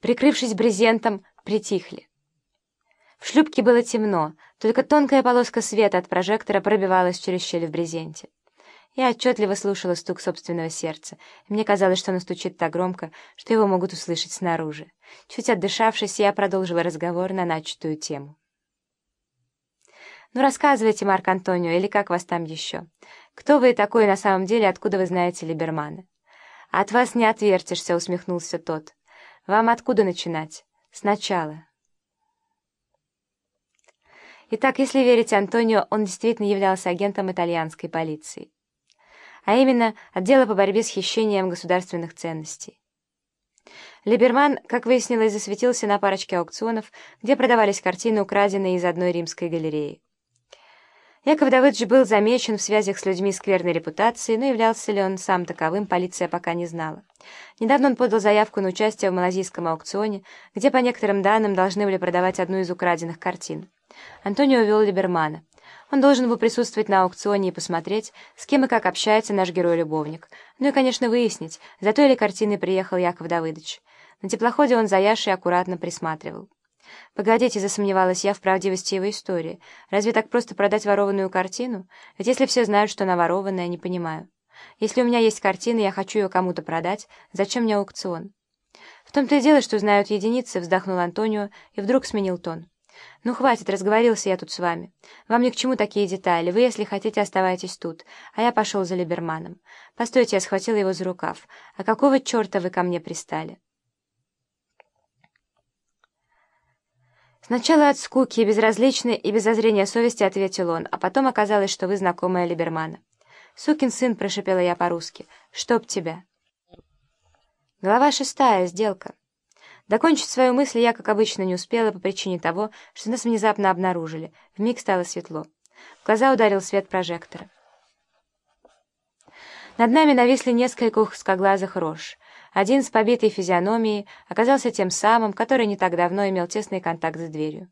прикрывшись брезентом, притихли. В шлюпке было темно, только тонкая полоска света от прожектора пробивалась через щель в брезенте. Я отчетливо слушала стук собственного сердца, и мне казалось, что оно стучит так громко, что его могут услышать снаружи. Чуть отдышавшись, я продолжила разговор на начатую тему. «Ну, рассказывайте, Марк Антонио, или как вас там еще? Кто вы такой на самом деле, откуда вы знаете Либермана?» «От вас не отвертишься», — усмехнулся тот. «Вам откуда начинать?» «Сначала». Итак, если верить Антонио, он действительно являлся агентом итальянской полиции. А именно, отдела по борьбе с хищением государственных ценностей. Либерман, как выяснилось, засветился на парочке аукционов, где продавались картины, украденные из одной римской галереи. Яков Давыдович был замечен в связях с людьми скверной репутации, но являлся ли он сам таковым, полиция пока не знала. Недавно он подал заявку на участие в малазийском аукционе, где, по некоторым данным, должны были продавать одну из украденных картин. Антонио увел Либермана. Он должен был присутствовать на аукционе и посмотреть, с кем и как общается наш герой-любовник. Ну и, конечно, выяснить, за той ли картиной приехал Яков Давыдович. На теплоходе он за Яшей аккуратно присматривал. «Погодите», — засомневалась я в правдивости его истории. «Разве так просто продать ворованную картину? Ведь если все знают, что она ворованная, не понимаю. Если у меня есть картина, я хочу ее кому-то продать, зачем мне аукцион?» «В том-то и дело, что знают единицы», — вздохнул Антонио и вдруг сменил тон. «Ну, хватит, разговорился я тут с вами. Вам ни к чему такие детали. Вы, если хотите, оставайтесь тут. А я пошел за Либерманом. Постойте, я схватила его за рукав. А какого черта вы ко мне пристали?» Сначала от скуки, безразличной и без зазрения совести ответил он, а потом оказалось, что вы знакомая Либермана. «Сукин сын», — прошипела я по-русски, — «чтоб тебя». Глава шестая. Сделка. Докончить свою мысль я, как обычно, не успела по причине того, что нас внезапно обнаружили. Вмиг стало светло. В глаза ударил свет прожектора. Над нами нависли несколько узкоглазых рож. Один с побитой физиономией оказался тем самым, который не так давно имел тесный контакт с дверью.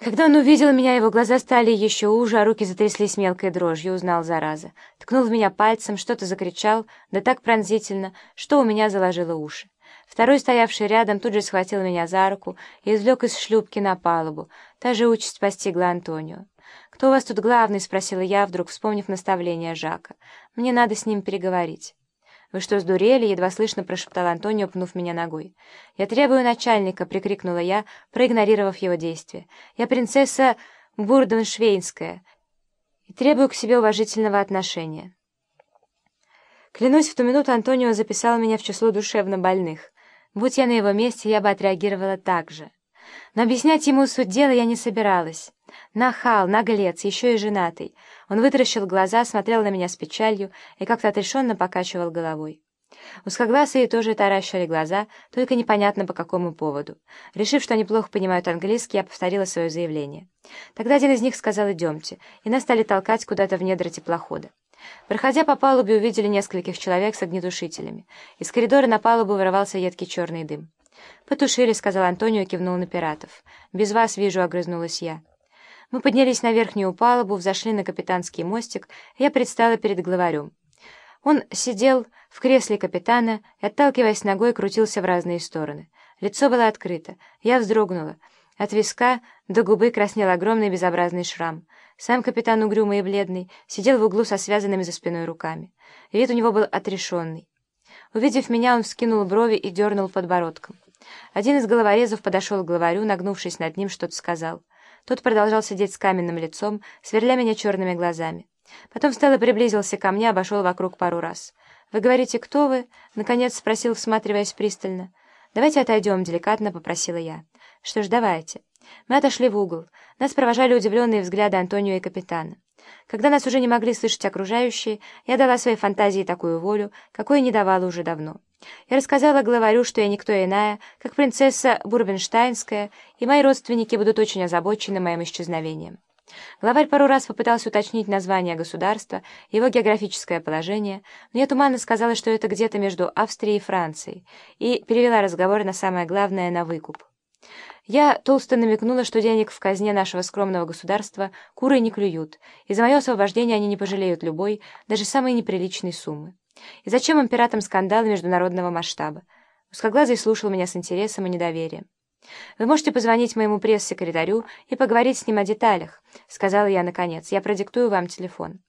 Когда он увидел меня, его глаза стали еще уже, а руки затряслись мелкой дрожью, узнал зараза. Ткнул в меня пальцем, что-то закричал, да так пронзительно, что у меня заложило уши. Второй, стоявший рядом, тут же схватил меня за руку и извлек из шлюпки на палубу. Та же участь постигла Антонио. «Кто у вас тут главный?» — спросила я, вдруг вспомнив наставление Жака. «Мне надо с ним переговорить». «Вы что, сдурели?» — едва слышно прошептал Антонио, пнув меня ногой. «Я требую начальника!» — прикрикнула я, проигнорировав его действия. «Я принцесса Бурденшвейнская и требую к себе уважительного отношения». Клянусь, в ту минуту Антонио записал меня в число душевно больных. Будь я на его месте, я бы отреагировала так же. Но объяснять ему суть дела я не собиралась. Нахал, наглец, еще и женатый. Он вытаращил глаза, смотрел на меня с печалью и как-то отрешенно покачивал головой. Узкоглазые тоже таращили глаза, только непонятно по какому поводу. Решив, что они плохо понимают английский, я повторила свое заявление. Тогда один из них сказал «идемте», и нас стали толкать куда-то в недра теплохода. Проходя по палубе, увидели нескольких человек с огнетушителями. Из коридора на палубу вырывался едкий черный дым. «Потушили», — сказал Антонио и кивнул на пиратов. «Без вас вижу», — огрызнулась я. Мы поднялись на верхнюю палубу, взошли на капитанский мостик, я предстала перед главарем. Он сидел в кресле капитана и, отталкиваясь ногой, крутился в разные стороны. Лицо было открыто. Я вздрогнула. От виска до губы краснел огромный безобразный шрам. Сам капитан, угрюмый и бледный, сидел в углу со связанными за спиной руками. Вид у него был отрешенный. Увидев меня, он вскинул брови и дернул подбородком. Один из головорезов подошел к главарю, нагнувшись над ним, что-то сказал. Тот продолжал сидеть с каменным лицом, сверля меня черными глазами. Потом встал и приблизился ко мне, обошел вокруг пару раз. «Вы говорите, кто вы?» — наконец спросил, всматриваясь пристально. «Давайте отойдем», — деликатно попросила я. «Что ж, давайте». Мы отошли в угол. Нас провожали удивленные взгляды Антонио и капитана. Когда нас уже не могли слышать окружающие, я дала своей фантазии такую волю, какой не давала уже давно. Я рассказала главарю, что я никто иная, как принцесса Бурбенштайнская, и мои родственники будут очень озабочены моим исчезновением. Главарь пару раз попытался уточнить название государства, его географическое положение, но я туманно сказала, что это где-то между Австрией и Францией, и перевела разговор на самое главное — на выкуп. Я толсто намекнула, что денег в казне нашего скромного государства куры не клюют, и за мое освобождение они не пожалеют любой, даже самой неприличной суммы. И зачем им пиратам скандалы международного масштаба? Узкоглазый слушал меня с интересом и недоверием. «Вы можете позвонить моему пресс-секретарю и поговорить с ним о деталях», — сказала я наконец. «Я продиктую вам телефон».